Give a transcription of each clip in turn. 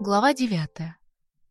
Глава девятая.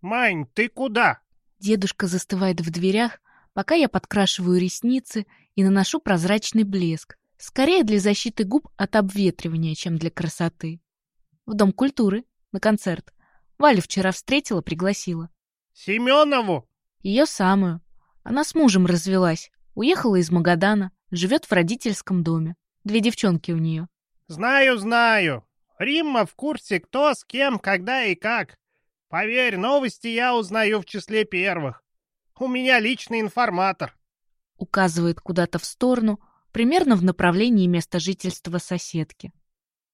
«Мань, ты куда?» Дедушка застывает в дверях, пока я подкрашиваю ресницы и наношу прозрачный блеск, скорее для защиты губ от обветривания, чем для красоты. В Дом культуры, на концерт. Валю вчера встретила, пригласила. «Семенову?» Ее самую. Она с мужем развелась, уехала из Магадана, живет в родительском доме. Две девчонки у нее. «Знаю, знаю. Римма в курсе, кто с кем, когда и как. Поверь, новости я узнаю в числе первых. У меня личный информатор». Указывает куда-то в сторону, примерно в направлении места жительства соседки.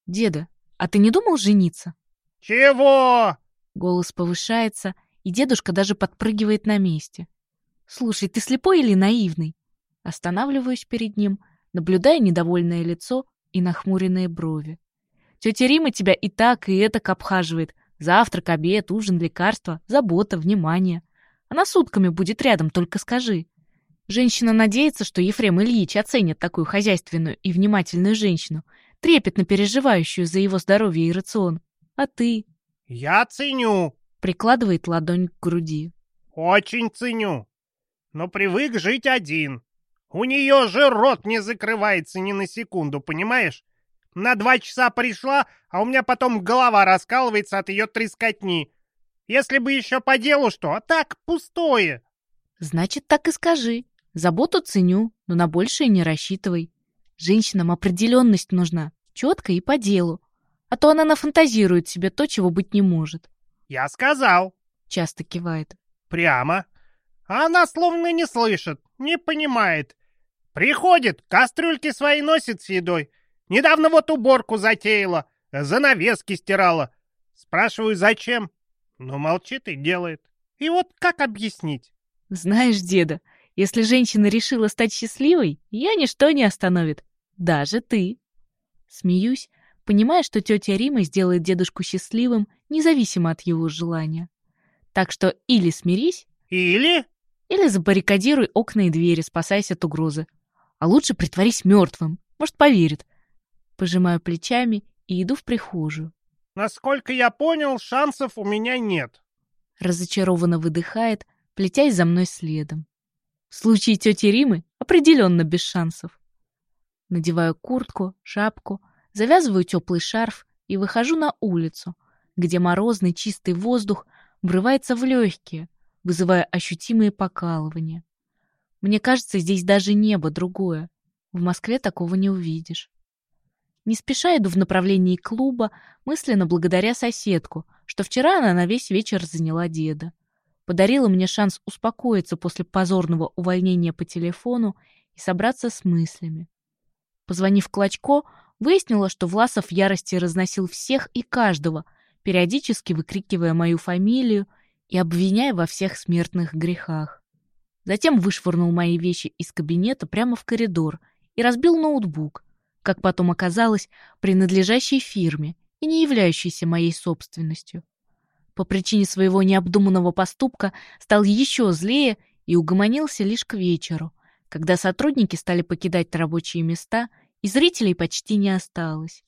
«Деда, а ты не думал жениться?» «Чего?» Голос повышается, и дедушка даже подпрыгивает на месте. «Слушай, ты слепой или наивный?» Останавливаюсь перед ним, наблюдая недовольное лицо и нахмуренные брови. Тетя Рима тебя и так, и этак обхаживает. Завтрак, обед, ужин, лекарства, забота, внимание. Она сутками будет рядом, только скажи. Женщина надеется, что Ефрем Ильич оценит такую хозяйственную и внимательную женщину, трепетно переживающую за его здоровье и рацион. А ты? «Я ценю», — прикладывает ладонь к груди. «Очень ценю. Но привык жить один. У нее же рот не закрывается ни на секунду, понимаешь? На два часа пришла, а у меня потом голова раскалывается от ее трескотни. Если бы еще по делу что, а так пустое. Значит, так и скажи. Заботу ценю, но на большее не рассчитывай. Женщинам определенность нужна, четко и по делу. А то она нафантазирует себе то, чего быть не может. Я сказал. Часто кивает. Прямо. А она словно не слышит, не понимает. Приходит, кастрюльки свои носит с едой, Недавно вот уборку затеяла, занавески стирала. Спрашиваю, зачем? Ну, молчит и делает. И вот как объяснить? Знаешь, деда, если женщина решила стать счастливой, ее ничто не остановит. Даже ты. Смеюсь, понимая, что тетя Рима сделает дедушку счастливым, независимо от его желания. Так что или смирись, или... Или забаррикадируй окна и двери, спасаясь от угрозы. А лучше притворись мертвым. Может, поверит. Пожимаю плечами и иду в прихожую. Насколько я понял, шансов у меня нет. Разочарованно выдыхает, плетясь за мной следом. В случае тети Римы определенно без шансов. Надеваю куртку, шапку, завязываю теплый шарф и выхожу на улицу, где морозный чистый воздух врывается в легкие, вызывая ощутимые покалывания. Мне кажется, здесь даже небо другое. В Москве такого не увидишь. Не спеша иду в направлении клуба, мысленно благодаря соседку, что вчера она на весь вечер заняла деда. Подарила мне шанс успокоиться после позорного увольнения по телефону и собраться с мыслями. Позвонив Клочко, выяснила, что Власов в ярости разносил всех и каждого, периодически выкрикивая мою фамилию и обвиняя во всех смертных грехах. Затем вышвырнул мои вещи из кабинета прямо в коридор и разбил ноутбук, как потом оказалось, принадлежащей фирме и не являющейся моей собственностью. По причине своего необдуманного поступка стал еще злее и угомонился лишь к вечеру, когда сотрудники стали покидать рабочие места, и зрителей почти не осталось.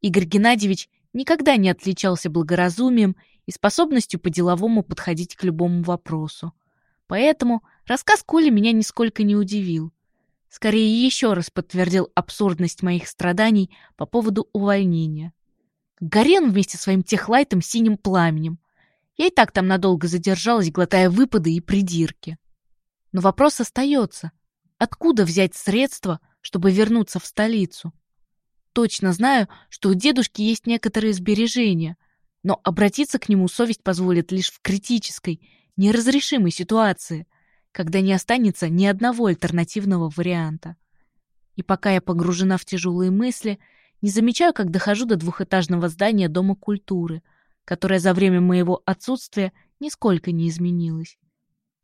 Игорь Геннадьевич никогда не отличался благоразумием и способностью по-деловому подходить к любому вопросу. Поэтому рассказ Коли меня нисколько не удивил скорее еще раз подтвердил абсурдность моих страданий по поводу увольнения. Горен вместе со своим техлайтом синим пламенем. Я и так там надолго задержалась, глотая выпады и придирки. Но вопрос остается. Откуда взять средства, чтобы вернуться в столицу? Точно знаю, что у дедушки есть некоторые сбережения, но обратиться к нему совесть позволит лишь в критической, неразрешимой ситуации — когда не останется ни одного альтернативного варианта. И пока я погружена в тяжелые мысли, не замечаю, как дохожу до двухэтажного здания Дома культуры, которое за время моего отсутствия нисколько не изменилось.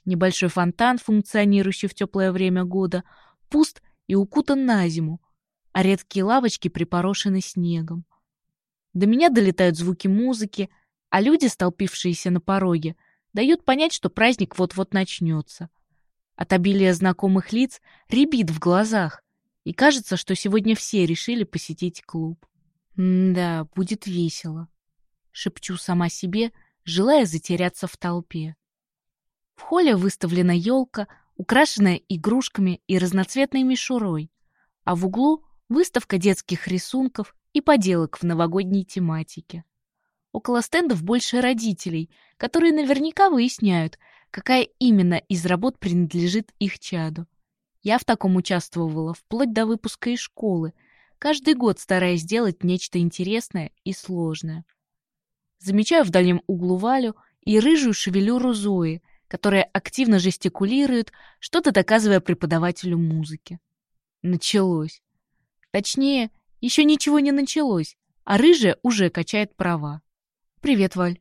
Небольшой фонтан, функционирующий в теплое время года, пуст и укутан на зиму, а редкие лавочки припорошены снегом. До меня долетают звуки музыки, а люди, столпившиеся на пороге, дают понять, что праздник вот-вот начнется. От обилия знакомых лиц рябит в глазах, и кажется, что сегодня все решили посетить клуб. Да, будет весело. шепчу сама себе, желая затеряться в толпе. В холле выставлена елка, украшенная игрушками и разноцветной мишурой, а в углу выставка детских рисунков и поделок в новогодней тематике. Около стендов больше родителей, которые наверняка выясняют, какая именно из работ принадлежит их чаду. Я в таком участвовала вплоть до выпуска из школы, каждый год стараясь сделать нечто интересное и сложное. Замечаю в дальнем углу Валю и рыжую шевелюру Зои, которая активно жестикулирует, что-то доказывая преподавателю музыки. Началось. Точнее, еще ничего не началось, а рыжая уже качает права. «Привет, Валь».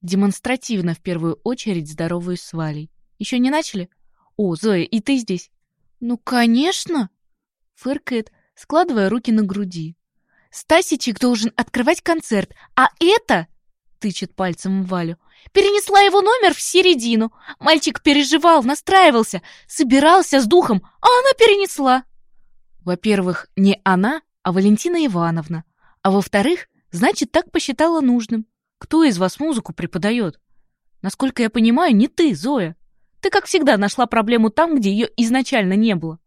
Демонстративно в первую очередь здороваюсь с Валей. «Еще не начали?» «О, Зоя, и ты здесь?» «Ну, конечно!» Фыркает, складывая руки на груди. «Стасичек должен открывать концерт, а это...» Тычет пальцем Валю. «Перенесла его номер в середину. Мальчик переживал, настраивался, собирался с духом, а она перенесла». Во-первых, не она, а Валентина Ивановна. А во-вторых, значит, так посчитала нужным. Кто из вас музыку преподает? Насколько я понимаю, не ты, Зоя. Ты, как всегда, нашла проблему там, где ее изначально не было.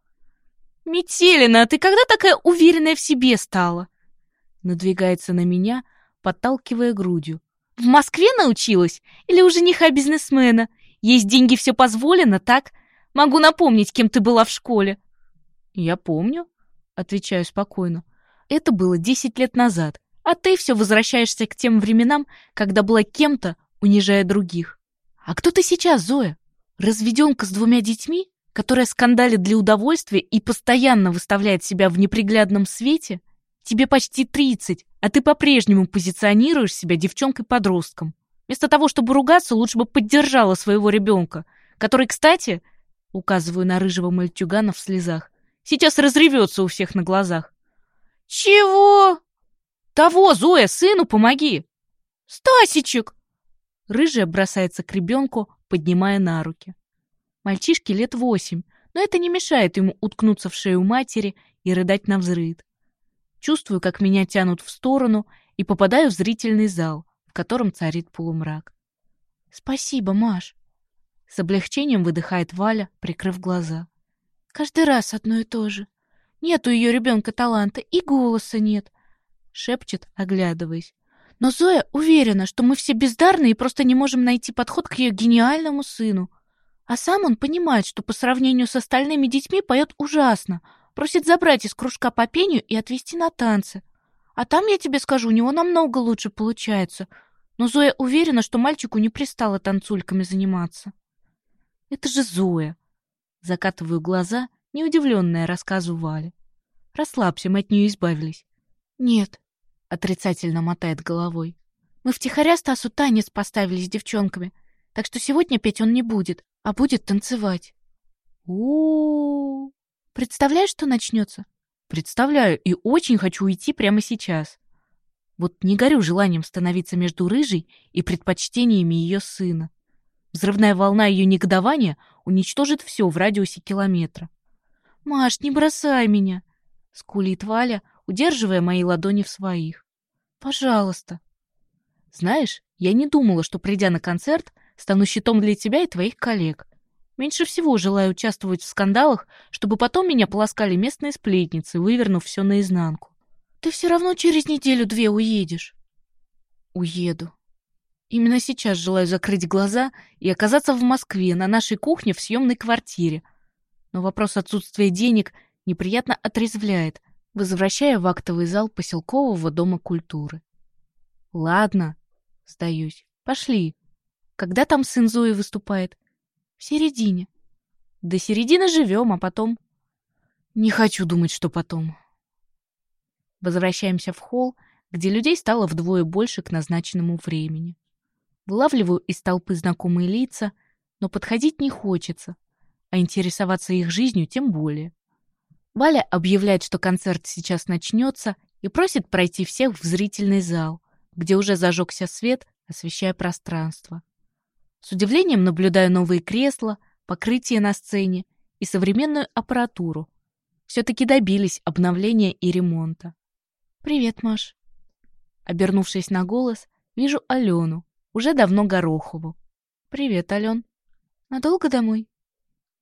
«Метелина, ты когда такая уверенная в себе стала?» Надвигается на меня, подталкивая грудью. «В Москве научилась? Или у жениха бизнесмена? Есть деньги, все позволено, так? Могу напомнить, кем ты была в школе». «Я помню», — отвечаю спокойно. «Это было десять лет назад, а ты все возвращаешься к тем временам, когда была кем-то, унижая других. А кто ты сейчас, Зоя? Разведенка с двумя детьми, которая скандалит для удовольствия и постоянно выставляет себя в неприглядном свете? Тебе почти тридцать, а ты по-прежнему позиционируешь себя девчонкой-подростком. Вместо того, чтобы ругаться, лучше бы поддержала своего ребенка, который, кстати, указываю на рыжего мальчугана в слезах, сейчас разревется у всех на глазах. «Чего?» «Того, Зоя, сыну помоги!» «Стасичек!» Рыжая бросается к ребенку, поднимая на руки. Мальчишке лет восемь, но это не мешает ему уткнуться в шею матери и рыдать на взрыд. Чувствую, как меня тянут в сторону и попадаю в зрительный зал, в котором царит полумрак. «Спасибо, Маш!» С облегчением выдыхает Валя, прикрыв глаза. «Каждый раз одно и то же. Нет у ее ребенка таланта и голоса нет шепчет, оглядываясь. Но Зоя уверена, что мы все бездарны и просто не можем найти подход к ее гениальному сыну. А сам он понимает, что по сравнению с остальными детьми поет ужасно, просит забрать из кружка по пению и отвезти на танцы. А там, я тебе скажу, у него намного лучше получается. Но Зоя уверена, что мальчику не пристало танцульками заниматься. Это же Зоя. Закатываю глаза, неудивленная рассказу Вали. Расслабься, мы от нее избавились. «Нет», — отрицательно мотает головой. «Мы втихаря Стасу танец поставили с девчонками, так что сегодня петь он не будет, а будет танцевать». У, -у, -у. Представляешь, что начнется? Представляю, и очень хочу уйти прямо сейчас. Вот не горю желанием становиться между рыжей и предпочтениями ее сына. Взрывная волна ее негодования уничтожит все в радиусе километра. «Маш, не бросай меня!» — скулит Валя, удерживая мои ладони в своих. «Пожалуйста». «Знаешь, я не думала, что, придя на концерт, стану щитом для тебя и твоих коллег. Меньше всего желаю участвовать в скандалах, чтобы потом меня полоскали местные сплетницы, вывернув все наизнанку. Ты все равно через неделю-две уедешь». «Уеду», Именно сейчас желаю закрыть глаза и оказаться в Москве, на нашей кухне в съемной квартире. Но вопрос отсутствия денег неприятно отрезвляет, возвращая в актовый зал поселкового дома культуры. «Ладно», — сдаюсь, — «пошли. Когда там сын Зои выступает?» «В середине». «До середины живем, а потом...» «Не хочу думать, что потом». Возвращаемся в холл, где людей стало вдвое больше к назначенному времени. Вылавливаю из толпы знакомые лица, но подходить не хочется, а интересоваться их жизнью тем более. Валя объявляет, что концерт сейчас начнется, и просит пройти всех в зрительный зал, где уже зажегся свет, освещая пространство. С удивлением наблюдаю новые кресла, покрытие на сцене и современную аппаратуру. Все-таки добились обновления и ремонта. «Привет, Маш». Обернувшись на голос, Вижу Алену, уже давно Горохову. «Привет, Ален. Надолго домой?»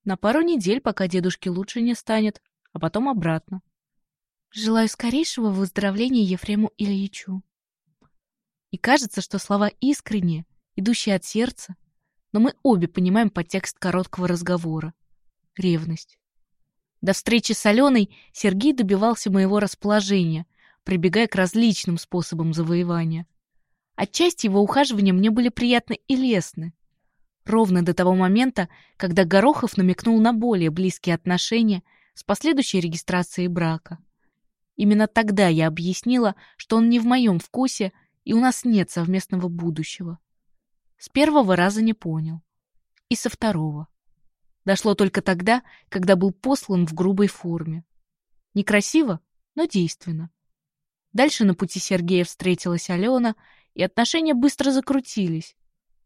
«На пару недель, пока дедушке лучше не станет, а потом обратно». «Желаю скорейшего выздоровления Ефрему Ильичу». И кажется, что слова искренние, идущие от сердца, но мы обе понимаем подтекст короткого разговора. Ревность. До встречи с Аленой Сергей добивался моего расположения, прибегая к различным способам завоевания. Отчасти его ухаживания мне были приятны и лестны. Ровно до того момента, когда Горохов намекнул на более близкие отношения с последующей регистрацией брака. Именно тогда я объяснила, что он не в моем вкусе и у нас нет совместного будущего. С первого раза не понял. И со второго. Дошло только тогда, когда был послан в грубой форме. Некрасиво, но действенно. Дальше на пути Сергея встретилась Алена, и отношения быстро закрутились,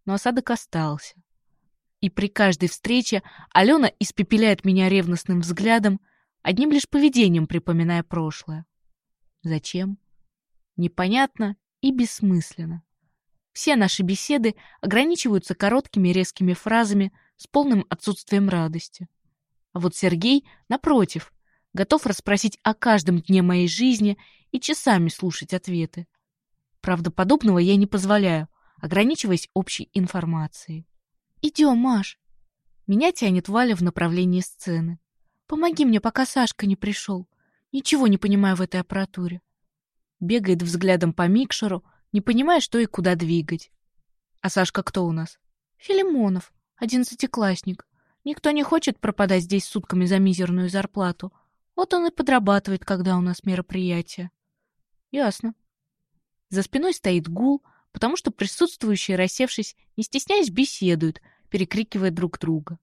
но осадок остался. И при каждой встрече Алена испепеляет меня ревностным взглядом, одним лишь поведением припоминая прошлое. Зачем? Непонятно и бессмысленно. Все наши беседы ограничиваются короткими резкими фразами с полным отсутствием радости. А вот Сергей, напротив, готов расспросить о каждом дне моей жизни и часами слушать ответы. Правда, подобного я не позволяю, ограничиваясь общей информацией. «Идем, Маш!» Меня тянет Валя в направлении сцены. «Помоги мне, пока Сашка не пришел. Ничего не понимаю в этой аппаратуре бегает взглядом по микшеру, не понимая, что и куда двигать. А Сашка кто у нас? Филимонов, одиннадцатиклассник. Никто не хочет пропадать здесь сутками за мизерную зарплату. Вот он и подрабатывает, когда у нас мероприятие. Ясно. За спиной стоит гул, потому что присутствующие, рассевшись, не стесняясь, беседуют, перекрикивая друг друга.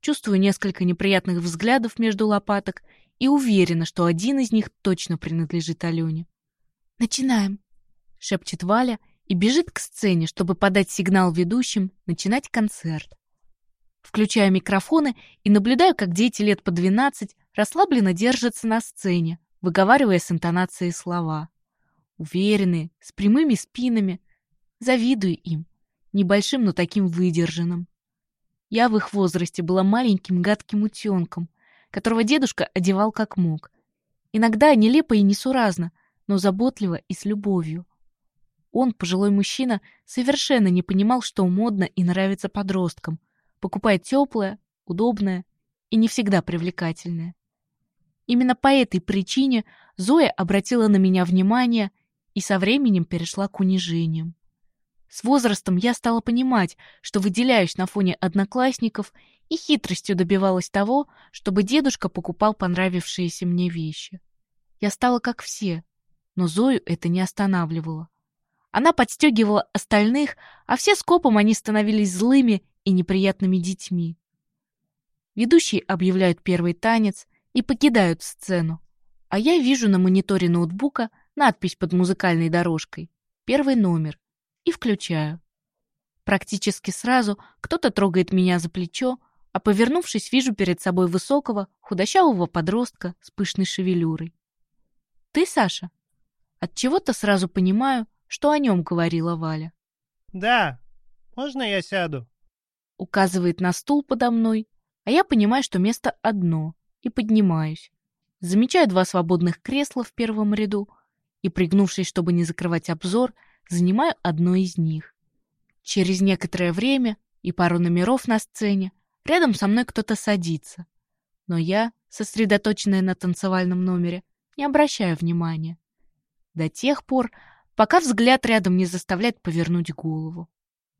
Чувствую несколько неприятных взглядов между лопаток и уверена, что один из них точно принадлежит Алене. «Начинаем», — шепчет Валя и бежит к сцене, чтобы подать сигнал ведущим начинать концерт. Включаю микрофоны и наблюдаю, как дети лет по 12 расслабленно держатся на сцене, выговаривая с интонацией слова. Уверенные, с прямыми спинами. Завидую им, небольшим, но таким выдержанным. Я в их возрасте была маленьким гадким утенком, которого дедушка одевал как мог. Иногда нелепо и несуразно — но заботливо и с любовью. Он, пожилой мужчина, совершенно не понимал, что модно и нравится подросткам, покупает теплое, удобное и не всегда привлекательное. Именно по этой причине Зоя обратила на меня внимание и со временем перешла к унижениям. С возрастом я стала понимать, что выделяюсь на фоне одноклассников и хитростью добивалась того, чтобы дедушка покупал понравившиеся мне вещи. Я стала как все, но Зою это не останавливало. Она подстегивала остальных, а все скопом они становились злыми и неприятными детьми. Ведущие объявляют первый танец и покидают сцену, а я вижу на мониторе ноутбука надпись под музыкальной дорожкой «Первый номер» и включаю. Практически сразу кто-то трогает меня за плечо, а повернувшись, вижу перед собой высокого, худощавого подростка с пышной шевелюрой. «Ты, Саша?» От чего то сразу понимаю, что о нем говорила Валя. «Да, можно я сяду?» Указывает на стул подо мной, а я понимаю, что место одно, и поднимаюсь. Замечаю два свободных кресла в первом ряду и, пригнувшись, чтобы не закрывать обзор, занимаю одно из них. Через некоторое время и пару номеров на сцене рядом со мной кто-то садится. Но я, сосредоточенная на танцевальном номере, не обращаю внимания до тех пор, пока взгляд рядом не заставляет повернуть голову.